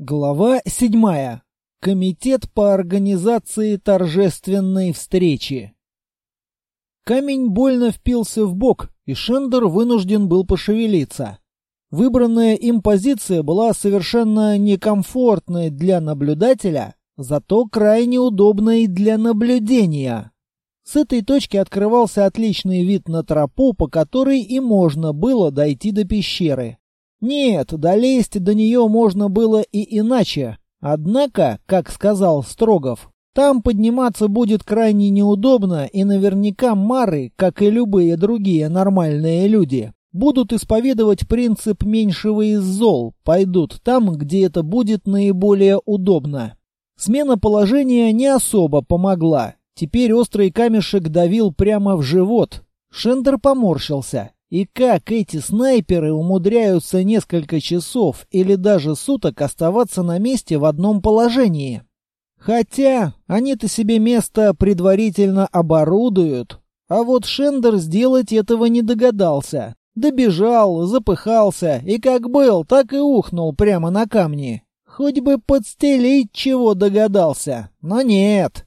Глава седьмая. Комитет по организации торжественной встречи. Камень больно впился в бок, и Шендер вынужден был пошевелиться. Выбранная им позиция была совершенно некомфортной для наблюдателя, зато крайне удобной для наблюдения. С этой точки открывался отличный вид на тропу, по которой и можно было дойти до пещеры. Нет, долезть до нее можно было и иначе. Однако, как сказал Строгов, там подниматься будет крайне неудобно, и наверняка мары, как и любые другие нормальные люди, будут исповедовать принцип меньшего из зол, пойдут там, где это будет наиболее удобно. Смена положения не особо помогла. Теперь острый камешек давил прямо в живот. Шендер поморщился. И как эти снайперы умудряются несколько часов или даже суток оставаться на месте в одном положении? Хотя они-то себе место предварительно оборудуют. А вот Шендер сделать этого не догадался. Добежал, запыхался и как был, так и ухнул прямо на камни. Хоть бы подстелить чего догадался, но нет.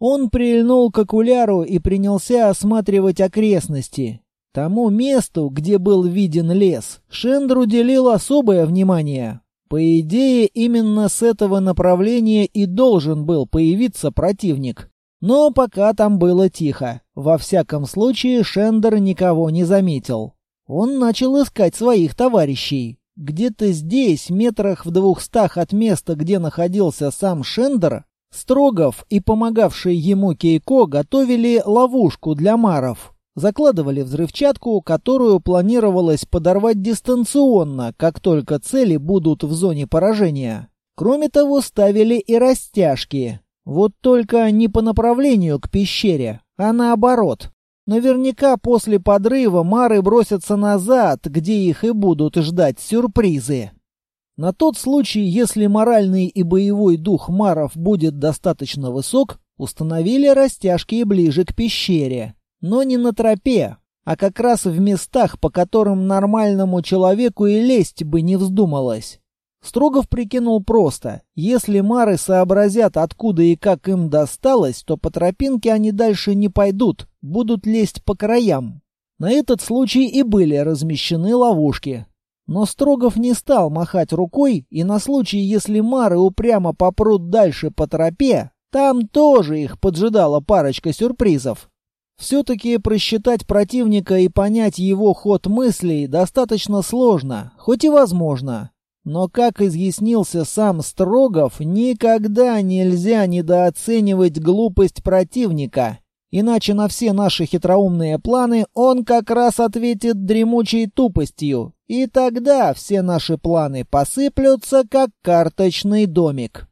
Он прильнул к окуляру и принялся осматривать окрестности. Тому месту, где был виден лес, Шендер уделил особое внимание. По идее, именно с этого направления и должен был появиться противник. Но пока там было тихо. Во всяком случае, Шендер никого не заметил. Он начал искать своих товарищей. Где-то здесь, метрах в двухстах от места, где находился сам Шендер, Строгов и помогавший ему Кейко готовили ловушку для маров. Закладывали взрывчатку, которую планировалось подорвать дистанционно, как только цели будут в зоне поражения. Кроме того, ставили и растяжки. Вот только не по направлению к пещере, а наоборот. Наверняка после подрыва мары бросятся назад, где их и будут ждать сюрпризы. На тот случай, если моральный и боевой дух маров будет достаточно высок, установили растяжки ближе к пещере. Но не на тропе, а как раз в местах, по которым нормальному человеку и лезть бы не вздумалось. Строгов прикинул просто. Если мары сообразят, откуда и как им досталось, то по тропинке они дальше не пойдут, будут лезть по краям. На этот случай и были размещены ловушки. Но Строгов не стал махать рукой, и на случай, если мары упрямо попрут дальше по тропе, там тоже их поджидала парочка сюрпризов. Все-таки просчитать противника и понять его ход мыслей достаточно сложно, хоть и возможно. Но, как изъяснился сам Строгов, никогда нельзя недооценивать глупость противника. Иначе на все наши хитроумные планы он как раз ответит дремучей тупостью. И тогда все наши планы посыплются, как карточный домик.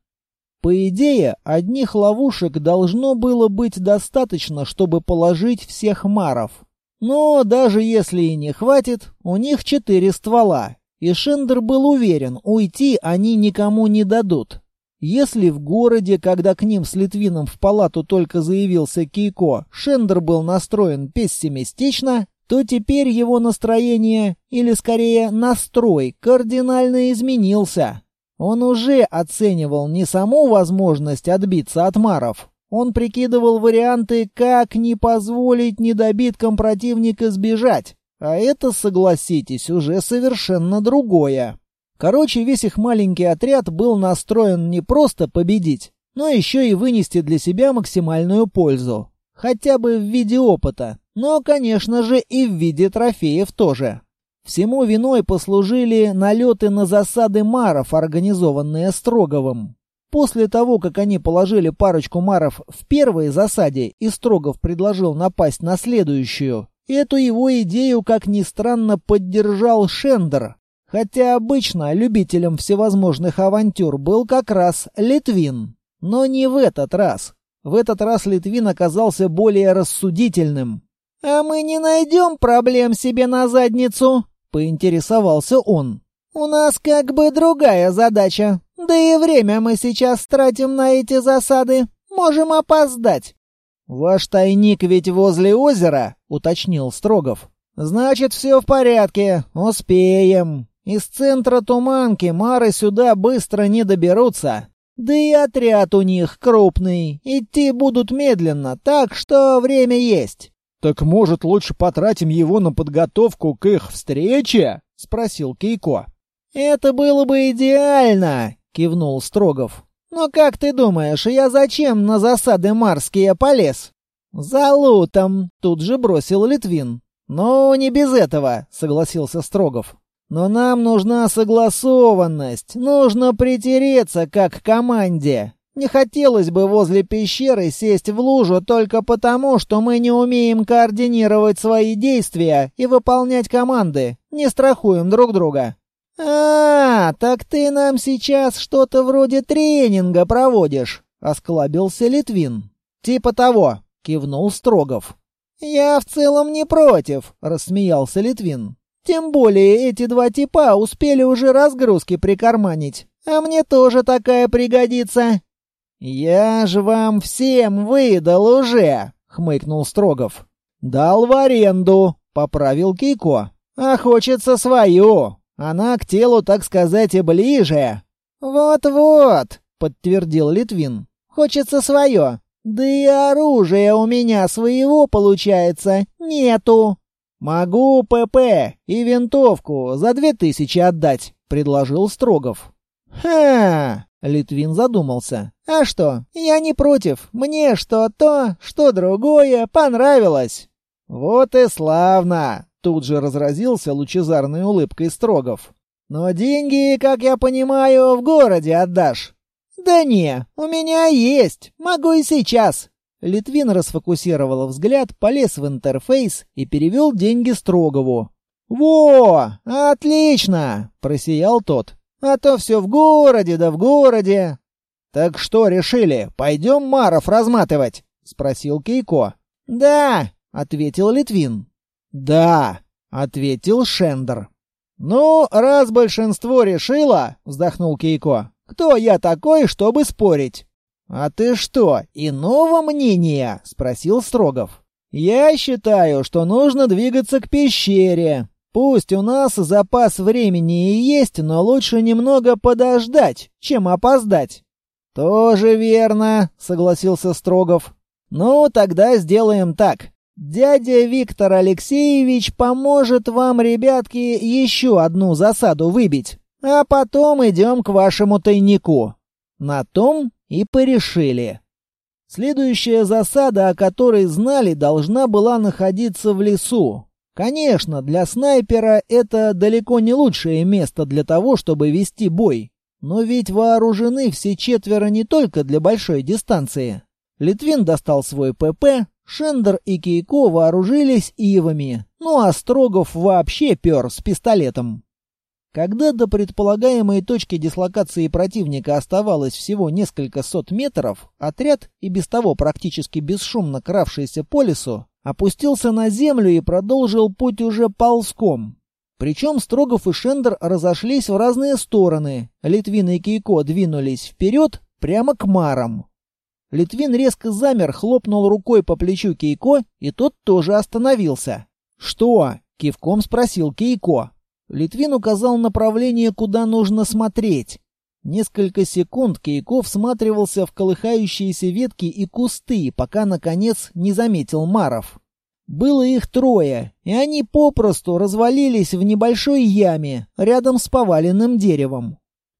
По идее, одних ловушек должно было быть достаточно, чтобы положить всех маров. Но даже если и не хватит, у них четыре ствола. И Шендер был уверен, уйти они никому не дадут. Если в городе, когда к ним с Литвином в палату только заявился Кейко, Шендер был настроен пессимистично, то теперь его настроение, или скорее настрой, кардинально изменился. Он уже оценивал не саму возможность отбиться от маров. Он прикидывал варианты, как не позволить недобиткам противника сбежать. А это, согласитесь, уже совершенно другое. Короче, весь их маленький отряд был настроен не просто победить, но еще и вынести для себя максимальную пользу. Хотя бы в виде опыта, но, конечно же, и в виде трофеев тоже. Всему виной послужили налеты на засады маров, организованные Строговым. После того, как они положили парочку маров в первой засаде, и Строгов предложил напасть на следующую, эту его идею, как ни странно, поддержал Шендер. Хотя обычно любителем всевозможных авантюр был как раз Литвин. Но не в этот раз. В этот раз Литвин оказался более рассудительным. «А мы не найдем проблем себе на задницу?» Поинтересовался он. «У нас как бы другая задача. Да и время мы сейчас тратим на эти засады. Можем опоздать». «Ваш тайник ведь возле озера?» — уточнил Строгов. «Значит, все в порядке. Успеем. Из центра Туманки Мары сюда быстро не доберутся. Да и отряд у них крупный. Идти будут медленно, так что время есть. Так может, лучше потратим его на подготовку к их встрече? спросил Кейко. Это было бы идеально, кивнул Строгов. Но как ты думаешь, я зачем на засады марские полез? За лутом, тут же бросил Литвин. «Ну, не без этого», — согласился Строгов. «Но нам нужна согласованность, нужно притереться как команде. Не хотелось бы возле пещеры сесть в лужу только потому, что мы не умеем координировать свои действия и выполнять команды, не страхуем друг друга». «А, так ты нам сейчас что-то вроде тренинга проводишь», — осклабился Литвин. «Типа того», — кивнул Строгов. «Я в целом не против», — рассмеялся Литвин. «Тем более эти два типа успели уже разгрузки прикарманить, а мне тоже такая пригодится». «Я же вам всем выдал уже», — хмыкнул Строгов. «Дал в аренду», — поправил Кейко. «А хочется свою. Она к телу, так сказать, и ближе». «Вот-вот», — подтвердил Литвин. «Хочется свое. Да и оружия у меня своего, получается, нету. Могу ПП и винтовку за две тысячи отдать, предложил Строгов. Ха! Литвин задумался. А что? Я не против. Мне что то, что другое понравилось. Вот и славно. Тут же разразился лучезарной улыбкой Строгов. Но деньги, как я понимаю, в городе отдашь. «Да не, у меня есть, могу и сейчас». Литвин расфокусировал взгляд, полез в интерфейс и перевел деньги Строгову. «Во! Отлично!» — просиял тот. «А то все в городе, да в городе!» «Так что решили, пойдем Маров разматывать?» — спросил Кейко. «Да!» — ответил Литвин. «Да!» — ответил Шендер. «Ну, раз большинство решило», — вздохнул Кейко, кто я такой, чтобы спорить?» «А ты что, иного мнения?» — спросил Строгов. «Я считаю, что нужно двигаться к пещере. Пусть у нас запас времени и есть, но лучше немного подождать, чем опоздать». «Тоже верно», — согласился Строгов. «Ну, тогда сделаем так. Дядя Виктор Алексеевич поможет вам, ребятки, еще одну засаду выбить. А потом идем к вашему тайнику. На том и порешили. Следующая засада, о которой знали, должна была находиться в лесу. Конечно, для снайпера это далеко не лучшее место для того, чтобы вести бой. Но ведь вооружены все четверо не только для большой дистанции. Литвин достал свой ПП, Шендер и Кейко вооружились ивами, ну а Строгов вообще пер с пистолетом. Когда до предполагаемой точки дислокации противника оставалось всего несколько сот метров, отряд, и без того практически бесшумно кравшийся по лесу, опустился на землю и продолжил путь уже ползком. Причем Строгов и Шендер разошлись в разные стороны. Литвин и Кейко двинулись вперед, прямо к марам. Литвин резко замер, хлопнул рукой по плечу Кейко, и тот тоже остановился. «Что?» — кивком спросил Кейко. Литвин указал направление, куда нужно смотреть. Несколько секунд Кейков всматривался в колыхающиеся ветки и кусты, пока, наконец, не заметил Маров. Было их трое, и они попросту развалились в небольшой яме рядом с поваленным деревом.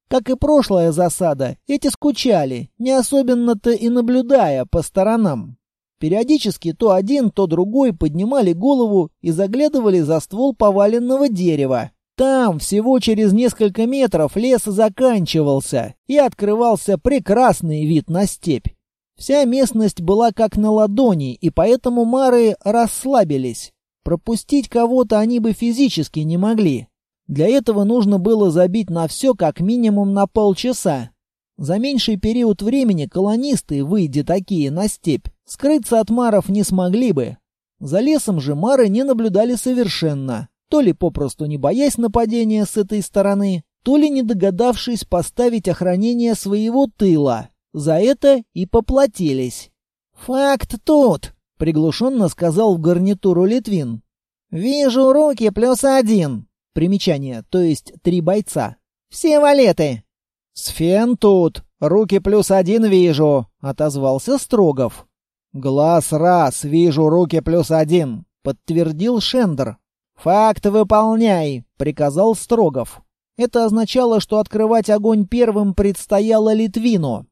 Как и прошлая засада, эти скучали, не особенно-то и наблюдая по сторонам. Периодически то один, то другой поднимали голову и заглядывали за ствол поваленного дерева. Там всего через несколько метров лес заканчивался, и открывался прекрасный вид на степь. Вся местность была как на ладони, и поэтому мары расслабились. Пропустить кого-то они бы физически не могли. Для этого нужно было забить на все как минимум на полчаса. За меньший период времени колонисты, выйдя такие на степь, скрыться от маров не смогли бы. За лесом же мары не наблюдали совершенно то ли попросту не боясь нападения с этой стороны, то ли не догадавшись поставить охранение своего тыла. За это и поплатились. «Факт тут», — приглушенно сказал в гарнитуру Литвин. «Вижу руки плюс один. Примечание, то есть три бойца. «Все валеты!» «Сфен тут! Руки плюс один вижу!» — отозвался Строгов. «Глаз раз, вижу руки плюс один», — подтвердил Шендер. «Факт выполняй», — приказал Строгов. Это означало, что открывать огонь первым предстояло Литвину.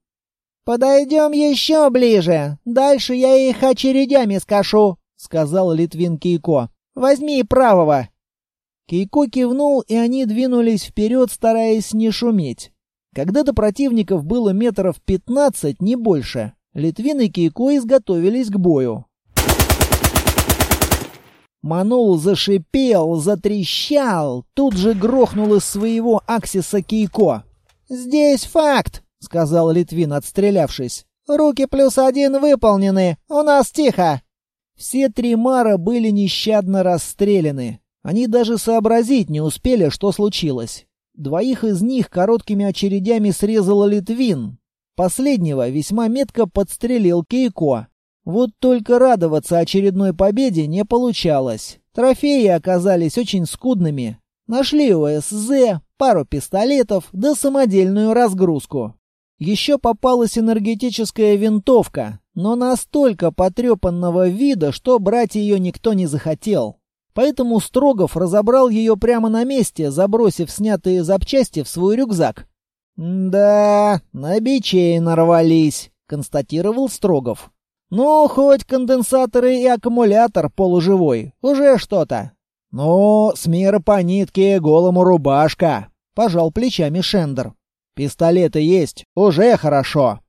«Подойдем еще ближе. Дальше я их очередями скашу», — сказал Литвин Кейко. «Возьми правого». Кейко кивнул, и они двинулись вперед, стараясь не шуметь. Когда до противников было метров пятнадцать, не больше, Литвин и Кейко изготовились к бою. Манул зашипел, затрещал, тут же грохнул из своего аксиса Кейко. «Здесь факт», — сказал Литвин, отстрелявшись. «Руки плюс один выполнены, у нас тихо». Все три мара были нещадно расстреляны. Они даже сообразить не успели, что случилось. Двоих из них короткими очередями срезал Литвин. Последнего весьма метко подстрелил Кейко. Вот только радоваться очередной победе не получалось. Трофеи оказались очень скудными. Нашли ОСЗ, пару пистолетов да самодельную разгрузку. Еще попалась энергетическая винтовка, но настолько потрепанного вида, что брать ее никто не захотел. Поэтому Строгов разобрал ее прямо на месте, забросив снятые запчасти в свой рюкзак. «Да, на бичей нарвались», — констатировал Строгов. «Ну, хоть конденсаторы и аккумулятор полуживой, уже что-то». «Ну, с мира по нитке голому рубашка», — пожал плечами Шендер. Пистолеты есть, уже хорошо.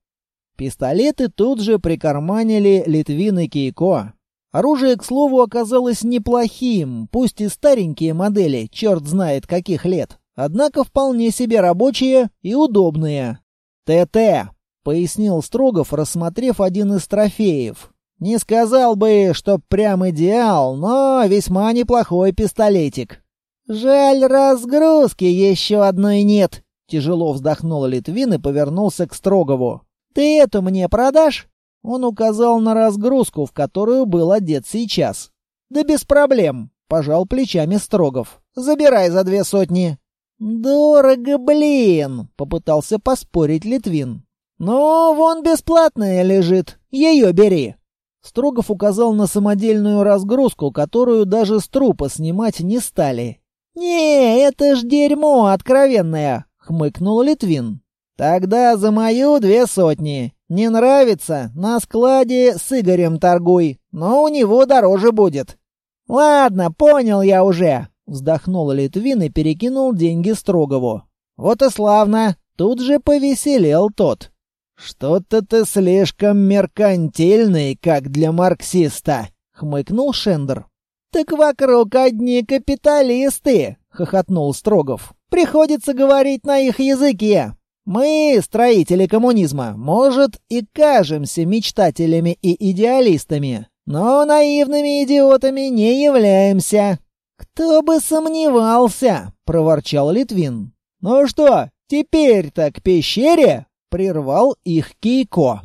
Пистолеты тут же прикарманили Литвин и Кейко. Оружие, к слову, оказалось неплохим, пусть и старенькие модели, черт знает каких лет, однако вполне себе рабочие и удобные. «ТТ», — пояснил Строгов, рассмотрев один из трофеев. «Не сказал бы, что прям идеал, но весьма неплохой пистолетик». «Жаль, разгрузки еще одной нет», Тяжело вздохнул Литвин и повернулся к Строгову. «Ты эту мне продашь?» Он указал на разгрузку, в которую был одет сейчас. «Да без проблем», — пожал плечами Строгов. «Забирай за две сотни». «Дорого, блин!» — попытался поспорить Литвин. «Ну, вон бесплатная лежит. Ее бери». Строгов указал на самодельную разгрузку, которую даже с трупа снимать не стали. «Не, это ж дерьмо откровенное хмыкнул Литвин. «Тогда за мою две сотни. Не нравится? На складе с Игорем торгуй, но у него дороже будет». «Ладно, понял я уже», — вздохнул Литвин и перекинул деньги Строгову. «Вот и славно. Тут же повеселел тот». «Что-то ты слишком меркантильный, как для марксиста», — хмыкнул Шендер. «Так вокруг одни капиталисты», — хохотнул Строгов. Приходится говорить на их языке. Мы, строители коммунизма, может, и кажемся мечтателями и идеалистами, но наивными идиотами не являемся. Кто бы сомневался, проворчал Литвин. Ну что, теперь-то к пещере? Прервал их Кейко.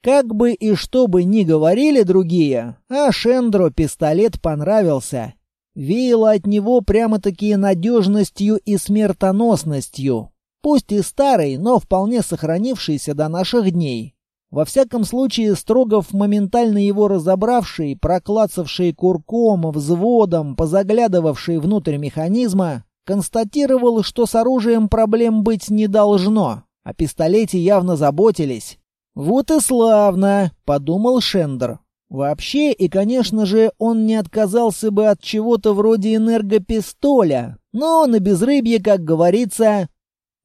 Как бы и что бы ни говорили другие, а Шендро пистолет понравился, веяло от него прямо-таки надежностью и смертоносностью. Пусть и старый, но вполне сохранившийся до наших дней. Во всяком случае, Строгов, моментально его разобравший, проклацавший курком, взводом, позаглядывавший внутрь механизма, констатировал, что с оружием проблем быть не должно. О пистолете явно заботились. «Вот и славно», — подумал Шендер. Вообще, и, конечно же, он не отказался бы от чего-то вроде энергопистоля, но на безрыбье, как говорится,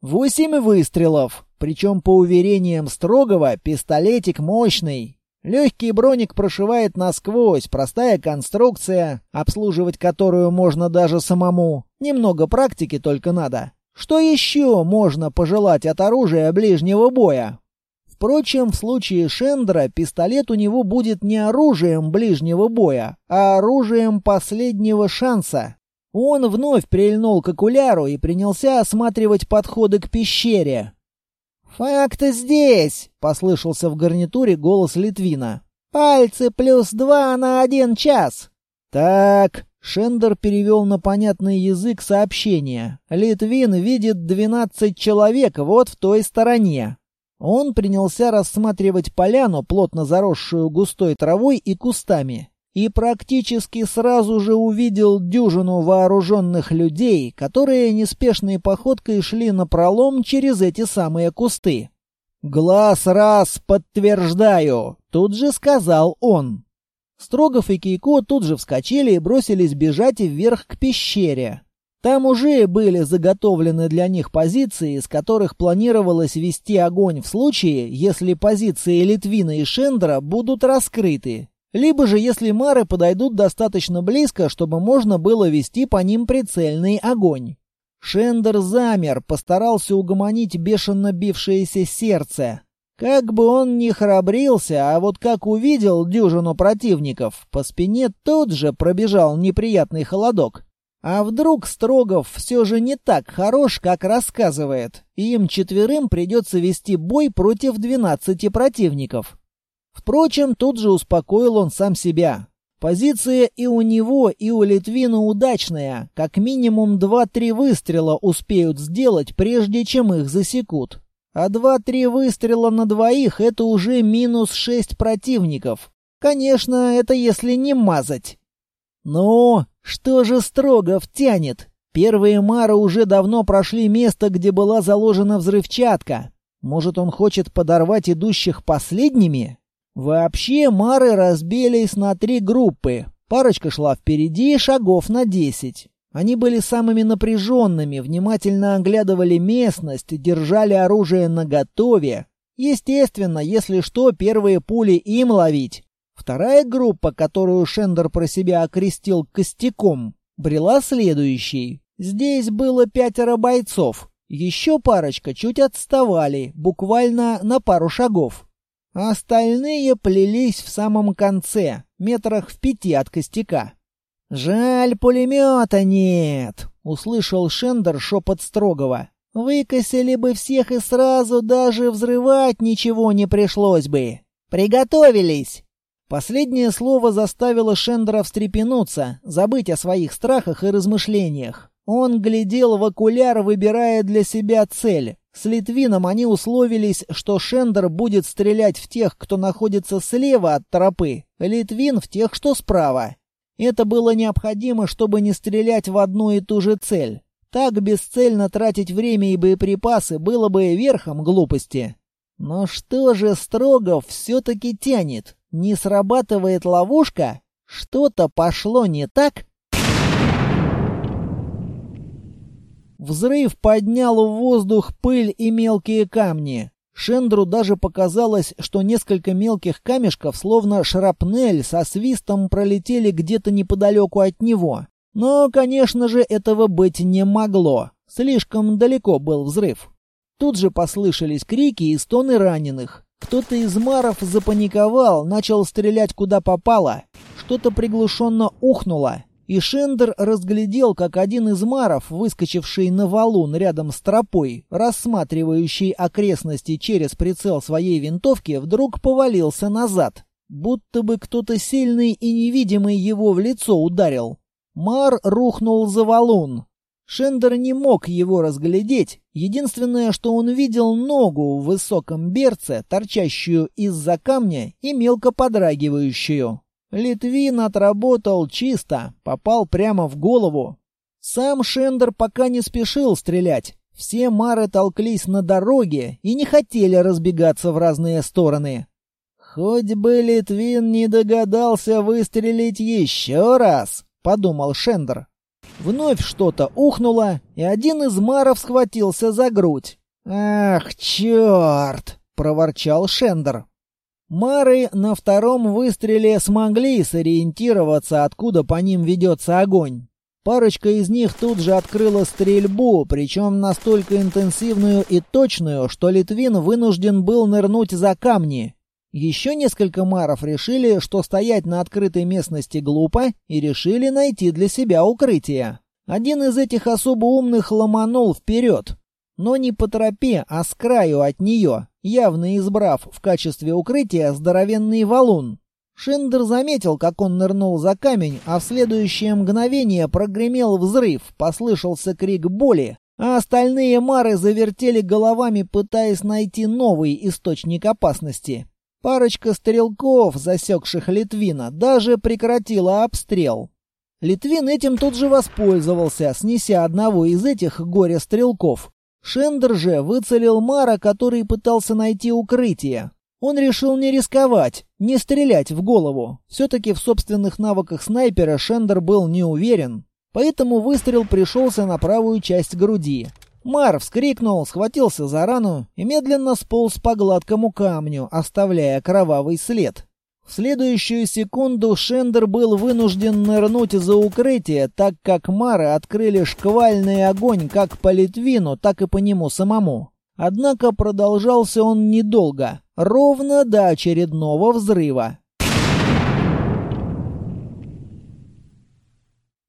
восемь выстрелов, причем, по уверениям Строгова, пистолетик мощный. Легкий броник прошивает насквозь, простая конструкция, обслуживать которую можно даже самому. Немного практики только надо. Что еще можно пожелать от оружия ближнего боя? Впрочем, в случае Шендера пистолет у него будет не оружием ближнего боя, а оружием последнего шанса. Он вновь прильнул к окуляру и принялся осматривать подходы к пещере. «Факт здесь!» — послышался в гарнитуре голос Литвина. «Пальцы плюс два на один час!» «Так, Шендер перевел на понятный язык сообщение. Литвин видит 12 человек вот в той стороне. Он принялся рассматривать поляну, плотно заросшую густой травой и кустами, и практически сразу же увидел дюжину вооруженных людей, которые неспешной походкой шли на пролом через эти самые кусты. «Глаз раз, подтверждаю!» — тут же сказал он. Строгов и Кейко тут же вскочили и бросились бежать вверх к пещере. Там уже были заготовлены для них позиции, из которых планировалось вести огонь в случае, если позиции Литвина и Шендера будут раскрыты, либо же если мары подойдут достаточно близко, чтобы можно было вести по ним прицельный огонь. Шендер замер, постарался угомонить бешено бившееся сердце. Как бы он ни храбрился, а вот как увидел дюжину противников, по спине тут же пробежал неприятный холодок. А вдруг Строгов все же не так хорош, как рассказывает, и им четверым придется вести бой против двенадцати противников? Впрочем, тут же успокоил он сам себя. Позиция и у него, и у Литвина удачная. Как минимум два-три выстрела успеют сделать, прежде чем их засекут. А два-три выстрела на двоих — это уже минус шесть противников. Конечно, это если не мазать. Но что же строго втянет? Первые Мары уже давно прошли место, где была заложена взрывчатка. Может, он хочет подорвать идущих последними? Вообще, Мары разбились на три группы. Парочка шла впереди шагов на десять. Они были самыми напряженными, внимательно оглядывали местность, держали оружие наготове. Естественно, если что, первые пули им ловить. Вторая группа, которую Шендер про себя окрестил «костяком», брела следующей. Здесь было пятеро бойцов. Еще парочка чуть отставали, буквально на пару шагов. Остальные плелись в самом конце, метрах в пяти от костяка. «Жаль, пулемета нет!» — услышал Шендер шепот строгого. «Выкосили бы всех и сразу даже взрывать ничего не пришлось бы. Приготовились!» Последнее слово заставило Шендера встрепенуться, забыть о своих страхах и размышлениях. Он глядел в окуляр, выбирая для себя цель. С Литвином они условились, что Шендер будет стрелять в тех, кто находится слева от тропы, Литвин в тех, что справа. Это было необходимо, чтобы не стрелять в одну и ту же цель. Так бесцельно тратить время и боеприпасы было бы верхом глупости. Но что же Строгов все-таки тянет? Не срабатывает ловушка? Что-то пошло не так? Взрыв поднял в воздух пыль и мелкие камни. Шендру даже показалось, что несколько мелких камешков, словно шрапнель, со свистом пролетели где-то неподалеку от него. Но, конечно же, этого быть не могло. Слишком далеко был взрыв. Тут же послышались крики и стоны раненых. Кто-то из маров запаниковал, начал стрелять куда попало. Что-то приглушенно ухнуло. И Шендер разглядел, как один из маров, выскочивший на валун рядом с тропой, рассматривающий окрестности через прицел своей винтовки, вдруг повалился назад. Будто бы кто-то сильный и невидимый его в лицо ударил. Мар рухнул за валун. Шендер не мог его разглядеть. Единственное, что он видел ногу в высоком берце, торчащую из-за камня и мелко подрагивающую. Литвин отработал чисто, попал прямо в голову. Сам Шендер пока не спешил стрелять. Все мары толклись на дороге и не хотели разбегаться в разные стороны. «Хоть бы Литвин не догадался выстрелить еще раз», — подумал Шендер. Вновь что-то ухнуло, и один из маров схватился за грудь. «Ах, черт!» — проворчал Шендер. Мары на втором выстреле смогли сориентироваться, откуда по ним ведется огонь. Парочка из них тут же открыла стрельбу, причем настолько интенсивную и точную, что Литвин вынужден был нырнуть за камни. Еще несколько маров решили, что стоять на открытой местности глупо, и решили найти для себя укрытие. Один из этих особо умных ломанул вперед, но не по тропе, а с краю от нее, явно избрав в качестве укрытия здоровенный валун. Шендер заметил, как он нырнул за камень, а в следующее мгновение прогремел взрыв, послышался крик боли, а остальные мары завертели головами, пытаясь найти новый источник опасности. Парочка стрелков, засекших Литвина, даже прекратила обстрел. Литвин этим тут же воспользовался, снеся одного из этих горе-стрелков. Шендер же выцелил Мара, который пытался найти укрытие. Он решил не рисковать, не стрелять в голову. Все-таки в собственных навыках снайпера Шендер был не уверен. Поэтому выстрел пришелся на правую часть груди. Мар вскрикнул, схватился за рану и медленно сполз по гладкому камню, оставляя кровавый след. В следующую секунду Шендер был вынужден нырнуть за укрытие, так как Мары открыли шквальный огонь как по Литвину, так и по нему самому. Однако продолжался он недолго, ровно до очередного взрыва.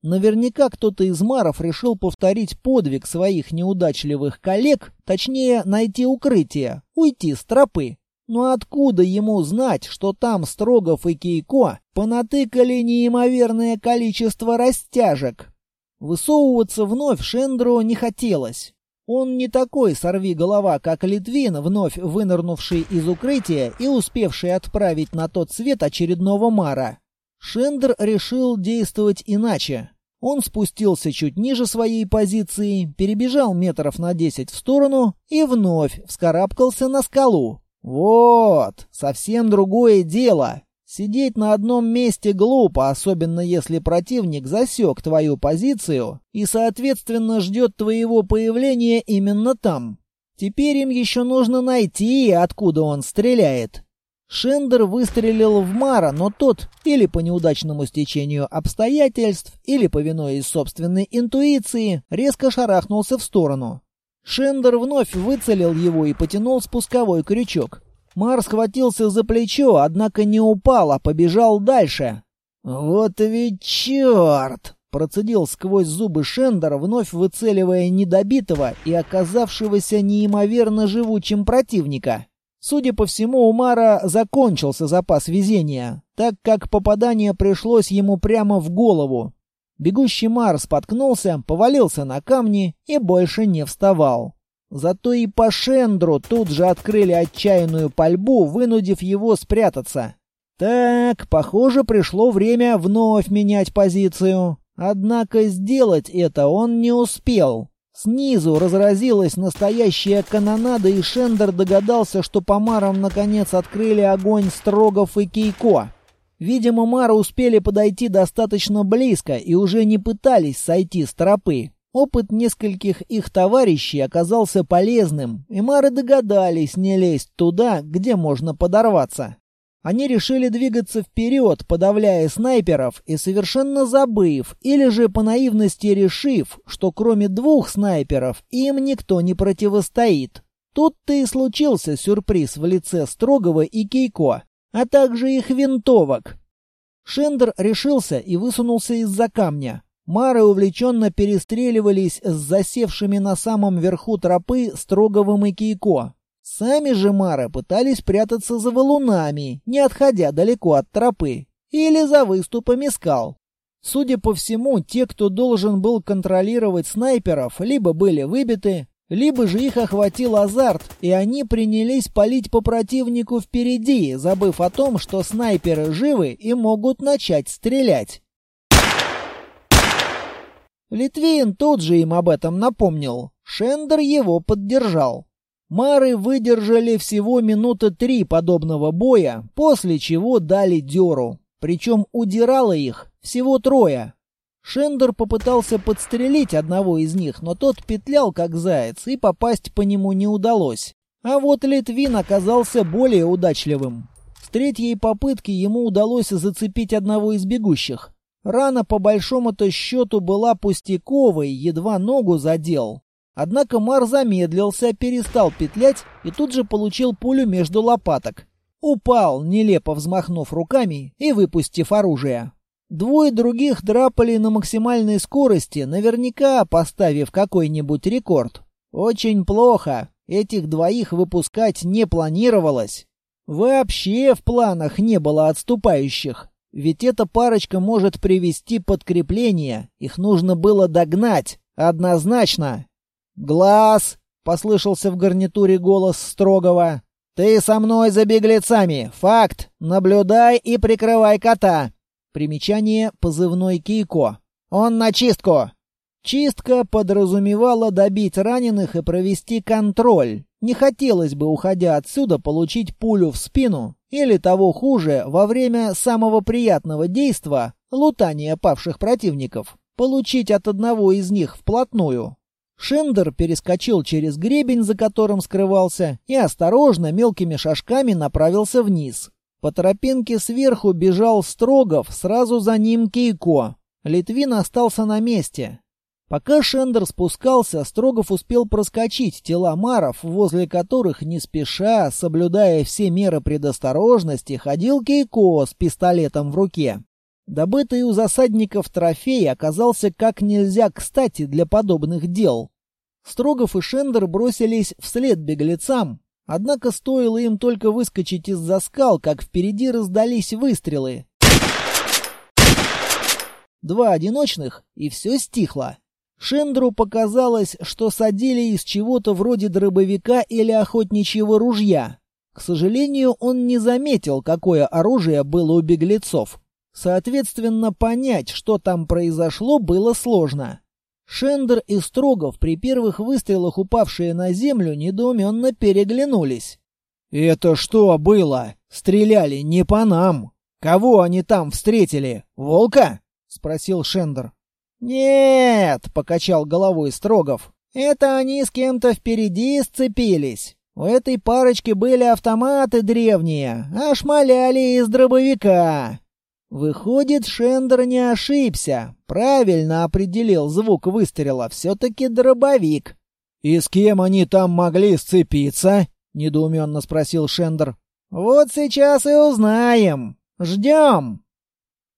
Наверняка кто-то из маров решил повторить подвиг своих неудачливых коллег, точнее, найти укрытие, уйти с тропы. Но откуда ему знать, что там Строгов и Кейко понатыкали неимоверное количество растяжек? Высовываться вновь Шендру не хотелось. Он не такой сорви-голова, как Литвин, вновь вынырнувший из укрытия и успевший отправить на тот свет очередного Мара. Шендер решил действовать иначе. Он спустился чуть ниже своей позиции, перебежал метров на десять в сторону и вновь вскарабкался на скалу. Вот, совсем другое дело. Сидеть на одном месте глупо, особенно если противник засек твою позицию и, соответственно, ждет твоего появления именно там. Теперь им еще нужно найти, откуда он стреляет. Шендер выстрелил в Мара, но тот, или по неудачному стечению обстоятельств, или повинуясь собственной интуиции, резко шарахнулся в сторону. Шендер вновь выцелил его и потянул спусковой крючок. Мар схватился за плечо, однако не упал, а побежал дальше. «Вот ведь черт!» — процедил сквозь зубы Шендер, вновь выцеливая недобитого и оказавшегося неимоверно живучим противника. Судя по всему, у Мара закончился запас везения, так как попадание пришлось ему прямо в голову. Бегущий Мар споткнулся, повалился на камни и больше не вставал. Зато и по Шендру тут же открыли отчаянную пальбу, вынудив его спрятаться. Так, похоже, пришло время вновь менять позицию. Однако сделать это он не успел. Снизу разразилась настоящая канонада, и Шендер догадался, что по марам наконец открыли огонь Строгов и Кейко. Видимо, мары успели подойти достаточно близко и уже не пытались сойти с тропы. Опыт нескольких их товарищей оказался полезным, и мары догадались не лезть туда, где можно подорваться. Они решили двигаться вперед, подавляя снайперов и совершенно забыв, или же по наивности решив, что кроме двух снайперов им никто не противостоит. Тут-то и случился сюрприз в лице Строгова и Кейко, а также их винтовок. Шендер решился и высунулся из-за камня. Мары увлеченно перестреливались с засевшими на самом верху тропы Строговым и Кейко. Сами же Мары пытались прятаться за валунами, не отходя далеко от тропы, или за выступами скал. Судя по всему, те, кто должен был контролировать снайперов, либо были выбиты, либо же их охватил азарт, и они принялись палить по противнику впереди, забыв о том, что снайперы живы и могут начать стрелять. Литвин тут же им об этом напомнил. Шендер его поддержал. Мары выдержали всего минуты три подобного боя, после чего дали дёру. Причем удирало их всего трое. Шендер попытался подстрелить одного из них, но тот петлял как заяц, и попасть по нему не удалось. А вот Литвин оказался более удачливым. С третьей попытки ему удалось зацепить одного из бегущих. Рана по большому-то счету была пустяковой, едва ногу задел. Однако Мар замедлился, перестал петлять и тут же получил пулю между лопаток. Упал, нелепо взмахнув руками и выпустив оружие. Двое других драпали на максимальной скорости, наверняка поставив какой-нибудь рекорд. Очень плохо. Этих двоих выпускать не планировалось. Вообще в планах не было отступающих. Ведь эта парочка может привести подкрепление. Их нужно было догнать. Однозначно. «Глаз!» — послышался в гарнитуре голос строгого. «Ты со мной за беглецами. Факт. Наблюдай и прикрывай кота». Примечание позывной Кейко. «Он на чистку!» Чистка подразумевала добить раненых и провести контроль. Не хотелось бы, уходя отсюда, получить пулю в спину или того хуже, во время самого приятного действа лутания павших противников, получить от одного из них вплотную. Шендер перескочил через гребень, за которым скрывался, и осторожно мелкими шажками направился вниз. По тропинке сверху бежал Строгов, сразу за ним Кейко. Литвин остался на месте. Пока Шендер спускался, Строгов успел проскочить тела маров, возле которых не спеша, соблюдая все меры предосторожности, ходил Кейко с пистолетом в руке. Добытый у засадников трофей оказался как нельзя кстати для подобных дел. Строгов и Шендер бросились вслед беглецам, однако стоило им только выскочить из-за скал, как впереди раздались выстрелы. Два одиночных, и все стихло. Шендру показалось, что садили из чего-то вроде дробовика или охотничьего ружья. К сожалению, он не заметил, какое оружие было у беглецов. Соответственно, понять, что там произошло, было сложно. Шендер и Строгов, при первых выстрелах упавшие на землю, недоуменно переглянулись. «Это что было? Стреляли не по нам. Кого они там встретили? Волка?» — спросил Шендер. «Нет», — покачал головой Строгов. «Это они с кем-то впереди сцепились. У этой парочки были автоматы древние, а шмаляли из дробовика. Выходит, Шендер не ошибся. Правильно определил звук выстрела. Все-таки дробовик. «И с кем они там могли сцепиться?» — недоуменно спросил Шендер. «Вот сейчас и узнаем. Ждем».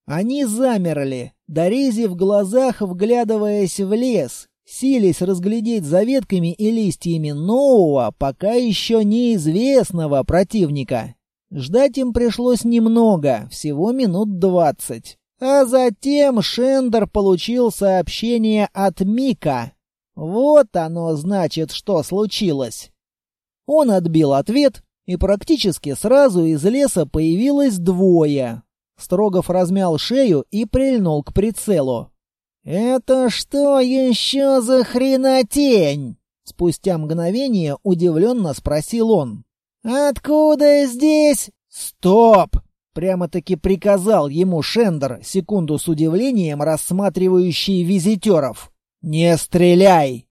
Они замерли, дорези в глазах, вглядываясь в лес, сились разглядеть за ветками и листьями нового, пока еще неизвестного противника. Ждать им пришлось немного, всего минут двадцать. А затем Шендер получил сообщение от Мика. Вот оно значит, что случилось. Он отбил ответ, и практически сразу из леса появилось двое. Строгов размял шею и прильнул к прицелу. «Это что еще за хренотень?» Спустя мгновение удивленно спросил он. «Откуда здесь?» «Стоп!» — прямо-таки приказал ему Шендер, секунду с удивлением рассматривающий визитеров. «Не стреляй!»